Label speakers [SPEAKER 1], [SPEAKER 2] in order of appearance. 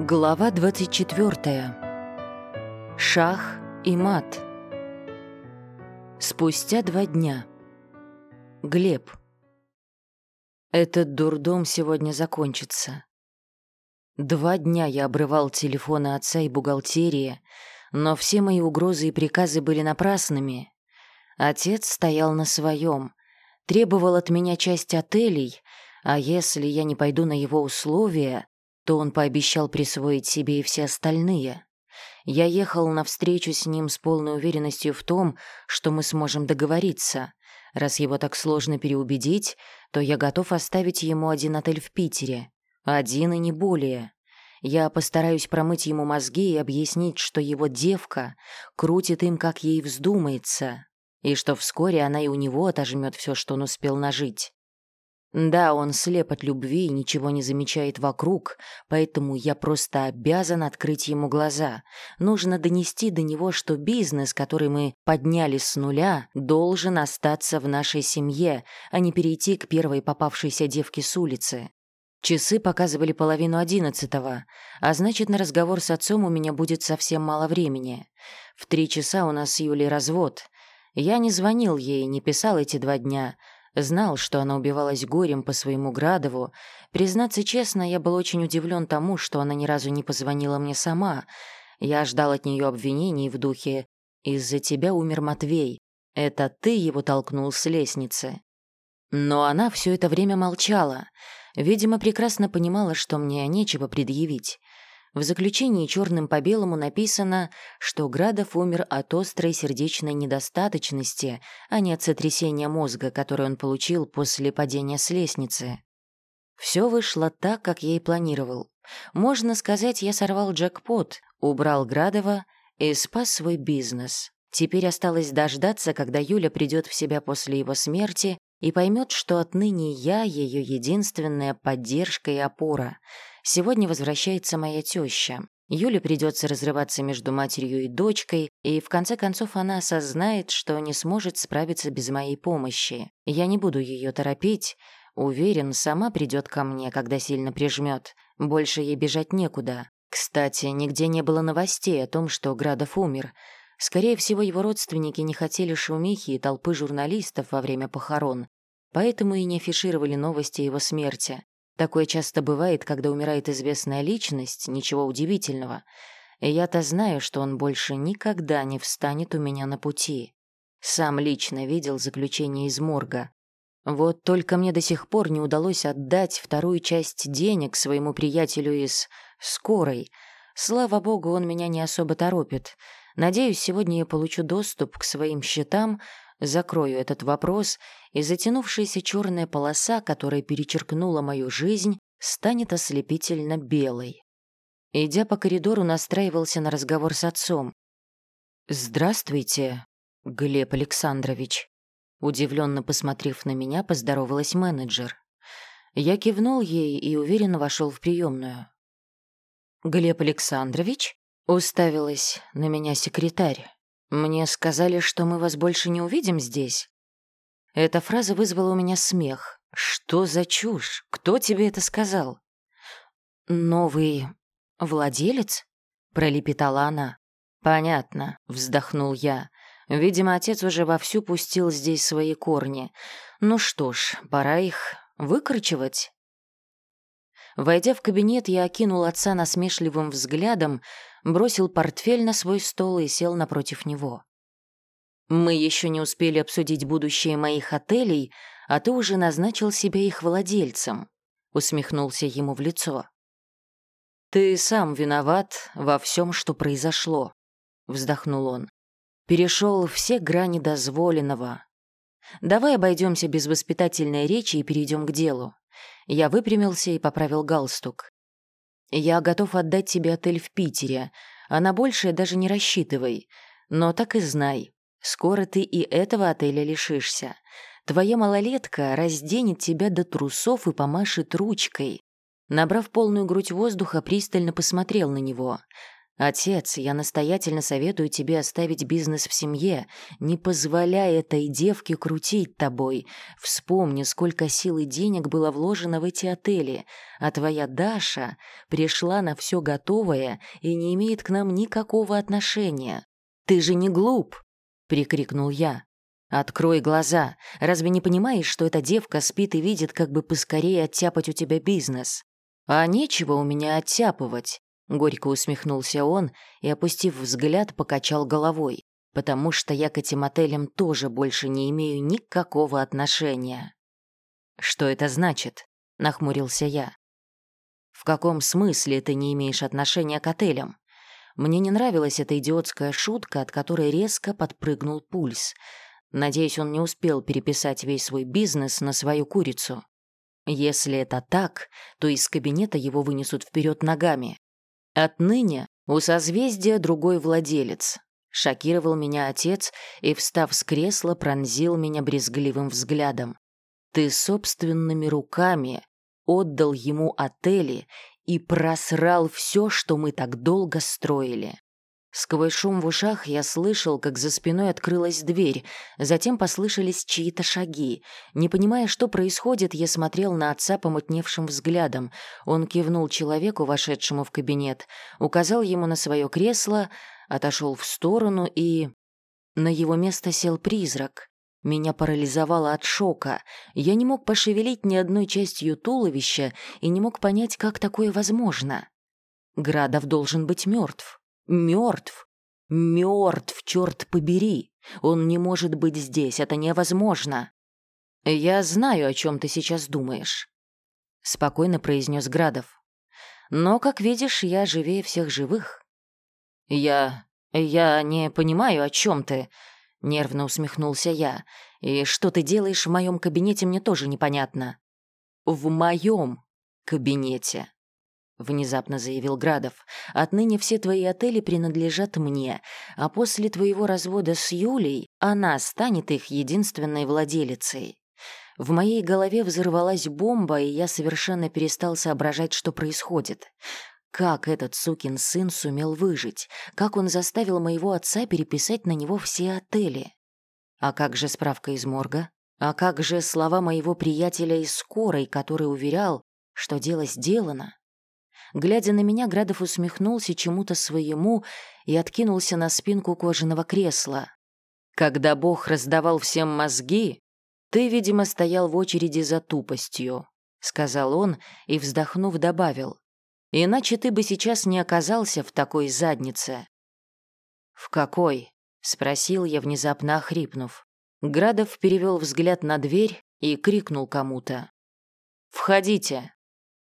[SPEAKER 1] Глава 24. Шах и мат. Спустя два дня. Глеб. Этот дурдом сегодня закончится. Два дня я обрывал телефоны отца и бухгалтерии, но все мои угрозы и приказы были напрасными. Отец стоял на своем, требовал от меня часть отелей, а если я не пойду на его условия, то он пообещал присвоить себе и все остальные. Я ехал навстречу с ним с полной уверенностью в том, что мы сможем договориться. Раз его так сложно переубедить, то я готов оставить ему один отель в Питере. Один и не более. Я постараюсь промыть ему мозги и объяснить, что его девка крутит им, как ей вздумается, и что вскоре она и у него отожмет все, что он успел нажить. Да, он слеп от любви и ничего не замечает вокруг, поэтому я просто обязан открыть ему глаза. Нужно донести до него, что бизнес, который мы подняли с нуля, должен остаться в нашей семье, а не перейти к первой попавшейся девке с улицы. Часы показывали половину одиннадцатого, а значит, на разговор с отцом у меня будет совсем мало времени. В три часа у нас с Юлей развод. Я не звонил ей, не писал эти два дня — Знал, что она убивалась горем по своему Градову. Признаться честно, я был очень удивлен тому, что она ни разу не позвонила мне сама. Я ждал от нее обвинений в духе «Из-за тебя умер Матвей. Это ты его толкнул с лестницы». Но она все это время молчала. Видимо, прекрасно понимала, что мне нечего предъявить. В заключении черным по белому написано, что Градов умер от острой сердечной недостаточности, а не от сотрясения мозга, которое он получил после падения с лестницы. Все вышло так, как я и планировал. Можно сказать, я сорвал джекпот, убрал Градова и спас свой бизнес. Теперь осталось дождаться, когда Юля придет в себя после его смерти и поймет, что отныне я ее единственная поддержка и опора — Сегодня возвращается моя теща. Юле придется разрываться между матерью и дочкой, и в конце концов она осознает, что не сможет справиться без моей помощи. Я не буду ее торопить. Уверен, сама придет ко мне, когда сильно прижмет. Больше ей бежать некуда. Кстати, нигде не было новостей о том, что Градов умер. Скорее всего, его родственники не хотели шумихи и толпы журналистов во время похорон, поэтому и не афишировали новости его смерти. Такое часто бывает, когда умирает известная личность, ничего удивительного. Я-то знаю, что он больше никогда не встанет у меня на пути. Сам лично видел заключение из морга. Вот только мне до сих пор не удалось отдать вторую часть денег своему приятелю из «Скорой». Слава богу, он меня не особо торопит. Надеюсь, сегодня я получу доступ к своим счетам, закрою этот вопрос, и затянувшаяся черная полоса, которая перечеркнула мою жизнь, станет ослепительно белой. Идя по коридору, настраивался на разговор с отцом. «Здравствуйте, Глеб Александрович». Удивленно посмотрев на меня, поздоровалась менеджер. Я кивнул ей и уверенно вошел в приемную. «Глеб Александрович?» — уставилась на меня секретарь. «Мне сказали, что мы вас больше не увидим здесь». Эта фраза вызвала у меня смех. «Что за чушь? Кто тебе это сказал?» «Новый владелец?» — пролепетала она. «Понятно», — вздохнул я. «Видимо, отец уже вовсю пустил здесь свои корни. Ну что ж, пора их выкручивать». Войдя в кабинет, я окинул отца насмешливым взглядом, бросил портфель на свой стол и сел напротив него. «Мы еще не успели обсудить будущее моих отелей, а ты уже назначил себя их владельцем», — усмехнулся ему в лицо. «Ты сам виноват во всем, что произошло», — вздохнул он. «Перешел все грани дозволенного. Давай обойдемся без воспитательной речи и перейдем к делу». Я выпрямился и поправил галстук. Я готов отдать тебе отель в Питере, а на большее даже не рассчитывай. Но так и знай, скоро ты и этого отеля лишишься. Твоя малолетка разденет тебя до трусов и помашет ручкой. Набрав полную грудь воздуха, пристально посмотрел на него. «Отец, я настоятельно советую тебе оставить бизнес в семье. Не позволяй этой девке крутить тобой. Вспомни, сколько сил и денег было вложено в эти отели. А твоя Даша пришла на все готовое и не имеет к нам никакого отношения. Ты же не глуп!» — прикрикнул я. «Открой глаза. Разве не понимаешь, что эта девка спит и видит, как бы поскорее оттяпать у тебя бизнес? А нечего у меня оттяпывать. Горько усмехнулся он и, опустив взгляд, покачал головой, потому что я к этим отелям тоже больше не имею никакого отношения. «Что это значит?» — нахмурился я. «В каком смысле ты не имеешь отношения к отелям?» Мне не нравилась эта идиотская шутка, от которой резко подпрыгнул пульс. Надеюсь, он не успел переписать весь свой бизнес на свою курицу. Если это так, то из кабинета его вынесут вперед ногами. Отныне у созвездия другой владелец. Шокировал меня отец и, встав с кресла, пронзил меня брезгливым взглядом. Ты собственными руками отдал ему отели и просрал все, что мы так долго строили. Сквозь шум в ушах я слышал, как за спиной открылась дверь, затем послышались чьи-то шаги. Не понимая, что происходит, я смотрел на отца помутневшим взглядом. Он кивнул человеку, вошедшему в кабинет, указал ему на свое кресло, отошел в сторону и... На его место сел призрак. Меня парализовало от шока. Я не мог пошевелить ни одной частью туловища и не мог понять, как такое возможно. Градов должен быть мертв. Мертв. Мертв, черт побери. Он не может быть здесь, это невозможно. Я знаю, о чем ты сейчас думаешь. Спокойно произнес Градов. Но, как видишь, я живее всех живых. Я... я не понимаю, о чем ты. Нервно усмехнулся я. И что ты делаешь в моем кабинете, мне тоже непонятно. В моем кабинете. — внезапно заявил Градов. «Отныне все твои отели принадлежат мне, а после твоего развода с Юлей она станет их единственной владелицей». В моей голове взорвалась бомба, и я совершенно перестал соображать, что происходит. Как этот сукин сын сумел выжить? Как он заставил моего отца переписать на него все отели? А как же справка из морга? А как же слова моего приятеля из скорой, который уверял, что дело сделано? Глядя на меня, Градов усмехнулся чему-то своему и откинулся на спинку кожаного кресла. «Когда Бог раздавал всем мозги, ты, видимо, стоял в очереди за тупостью», — сказал он и, вздохнув, добавил. «Иначе ты бы сейчас не оказался в такой заднице». «В какой?» — спросил я, внезапно охрипнув. Градов перевел взгляд на дверь и крикнул кому-то. «Входите!»